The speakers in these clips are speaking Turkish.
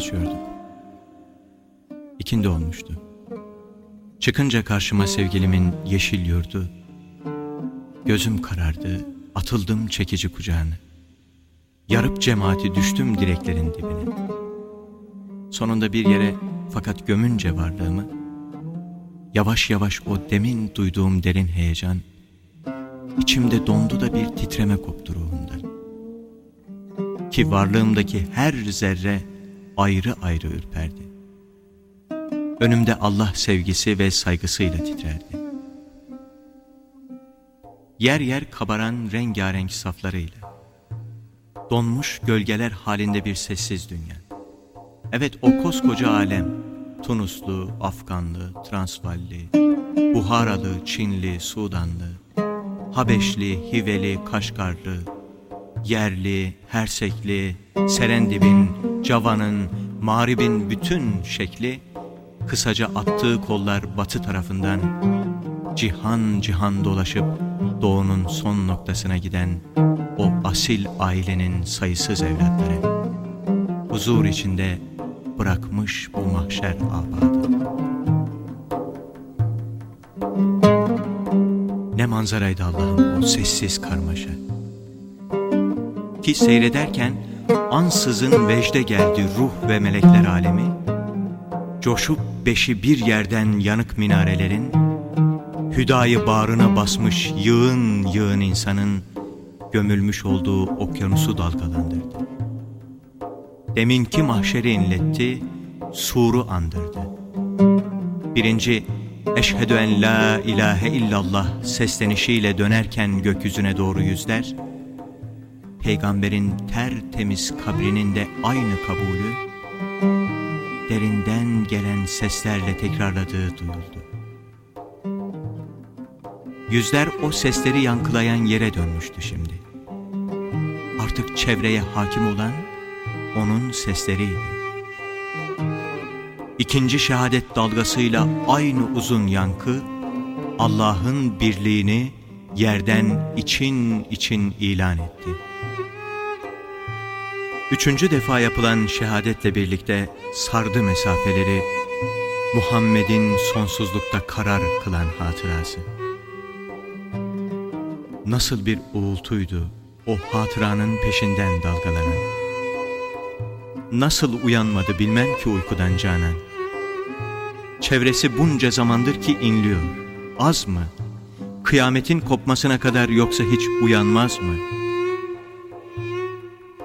Geçiyorduk. İkindi olmuştu. Çıkınca karşıma sevgilimin yeşil yurdu. Gözüm karardı, atıldım çekici kucağına. Yarıp cemaati düştüm direklerin dibine. Sonunda bir yere fakat gömünce varlığımı, yavaş yavaş o demin duyduğum derin heyecan, içimde dondu da bir titreme koptu ruhumdan. Ki varlığımdaki her zerre ayrı ayrı ürperdi. Önümde Allah sevgisi ve saygısıyla titrerdi. Yer yer kabaran rengarenk saflarıyla, donmuş gölgeler halinde bir sessiz dünya. Evet o koskoca alem, Tunuslu, Afganlı, Transvalli, Buharalı, Çinli, Sudanlı, Habeşli, Hiveli, Kaşgarlı, yerli, Hersekli, Serendib'in, Cava'nın, Mağrib'in bütün şekli, kısaca attığı kollar batı tarafından cihan cihan dolaşıp doğunun son noktasına giden o asil ailenin sayısız evlatları huzur içinde bırakmış bu mahşer abadı. Ne manzaraydı Allah'ım o sessiz karmaşa. Ki seyrederken ansızın vecde geldi ruh ve melekler alemi, coşup beşi bir yerden yanık minarelerin, hüdayı bağrına basmış yığın yığın insanın gömülmüş olduğu okyanusu dalgalandırdı. Deminki mahşeri inletti, suru andırdı. Birinci, Eşhedü en la ilahe illallah seslenişiyle dönerken gökyüzüne doğru yüzler, Peygamberin tertemiz kabrinin de aynı kabulü, derinden gelen seslerle tekrarladığı duyuldu. Yüzler o sesleri yankılayan yere dönmüştü şimdi. Artık çevreye hakim olan onun sesleriydi. İkinci şehadet dalgasıyla aynı uzun yankı, Allah'ın birliğini yerden için için ilan etti. Üçüncü defa yapılan şehadetle birlikte sardı mesafeleri, Muhammed'in sonsuzlukta karar kılan hatırası. Nasıl bir uğultuydu o hatıranın peşinden dalgalanan. Nasıl uyanmadı bilmem ki uykudan canan. Çevresi bunca zamandır ki inliyor. Az mı? Kıyametin kopmasına kadar yoksa hiç uyanmaz mı?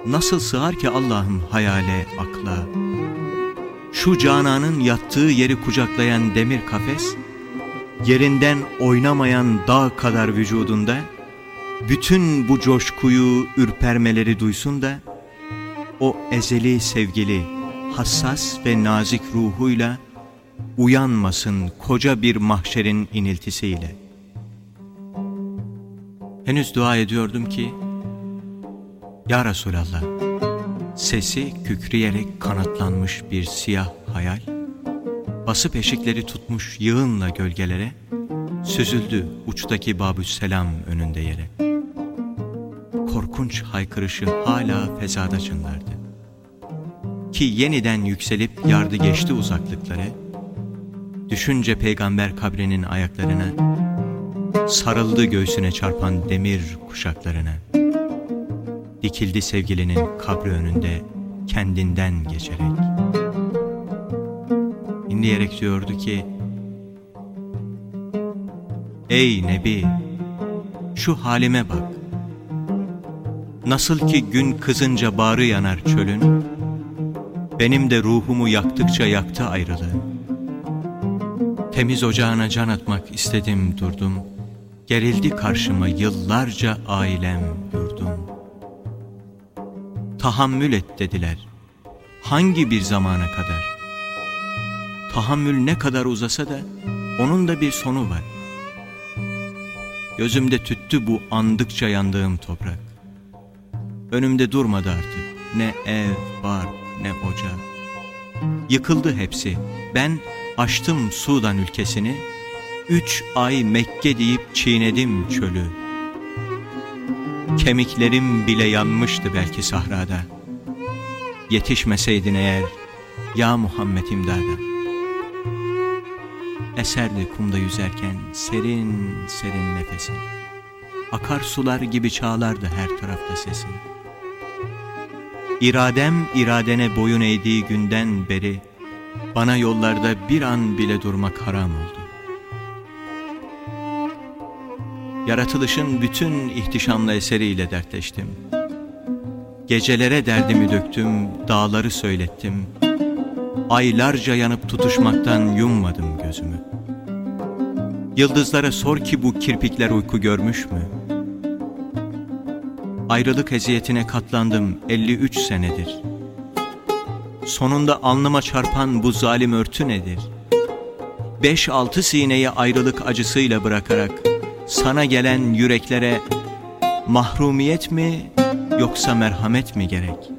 Nasıl sığar ki Allah'ım hayale, akla? Şu cananın yattığı yeri kucaklayan demir kafes, yerinden oynamayan dağ kadar vücudunda, bütün bu coşkuyu, ürpermeleri duysun da, o ezeli sevgili, hassas ve nazik ruhuyla, uyanmasın koca bir mahşerin iniltisiyle. Henüz dua ediyordum ki, Ya Resulallah, sesi kükreyerek kanatlanmış bir siyah hayal, basıp eşikleri tutmuş yığınla gölgelere, süzüldü uçtaki Babüsselam önünde yere. Korkunç haykırışı hala fezada çınlardı. Ki yeniden yükselip yardı geçti uzaklıkları, Düşünce peygamber kabrinin ayaklarına, sarıldı göğsüne çarpan demir kuşaklarına. Dikildi sevgilinin kabri önünde kendinden geçerek. İnleyerek diyordu ki, Ey Nebi, şu halime bak. Nasıl ki gün kızınca bağrı yanar çölün, benim de ruhumu yaktıkça yaktı ayrılığı. Temiz ocağına can atmak istedim durdum. Gerildi karşıma yıllarca ailem yurdum. Tahammül et dediler. Hangi bir zamana kadar? Tahammül ne kadar uzasa da onun da bir sonu var. Gözümde tüttü bu andıkça yandığım toprak. Önümde durmadı artık ne ev, bark, ne ocak. Yıkıldı hepsi. Ben Açtım Sudan ülkesini, üç ay Mekke deyip çiğnedim çölü. Kemiklerim bile yanmıştı belki sahrada. Yetişmeseydin eğer ya Muhammed imdada. Eserdi kumda yüzerken serin serin nefesin. Akar sular gibi çağlardı her tarafta sesin. İradem iradene boyun eğdiği günden beri bana yollarda bir an bile durmak haram oldu. Yaratılışın bütün ihtişamlı eseriyle dertleştim. Gecelere derdimi döktüm, dağları söylettim. Aylarca yanıp tutuşmaktan yummadım gözümü. Yıldızlara sor ki bu kirpikler uyku görmüş mü? Ayrılık eziyetine katlandım 53 senedir. Sonunda alnıma çarpan bu zalim örtü nedir? Beş altı sineyi ayrılık acısıyla bırakarak sana gelen yüreklere mahrumiyet mi yoksa merhamet mi gerek?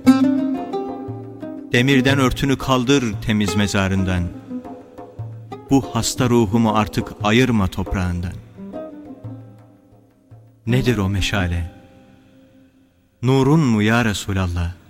Demirden örtünü kaldır temiz mezarından. Bu hasta ruhumu artık ayırma toprağından. Nedir o meşale? Nurun mu ya Resulallah?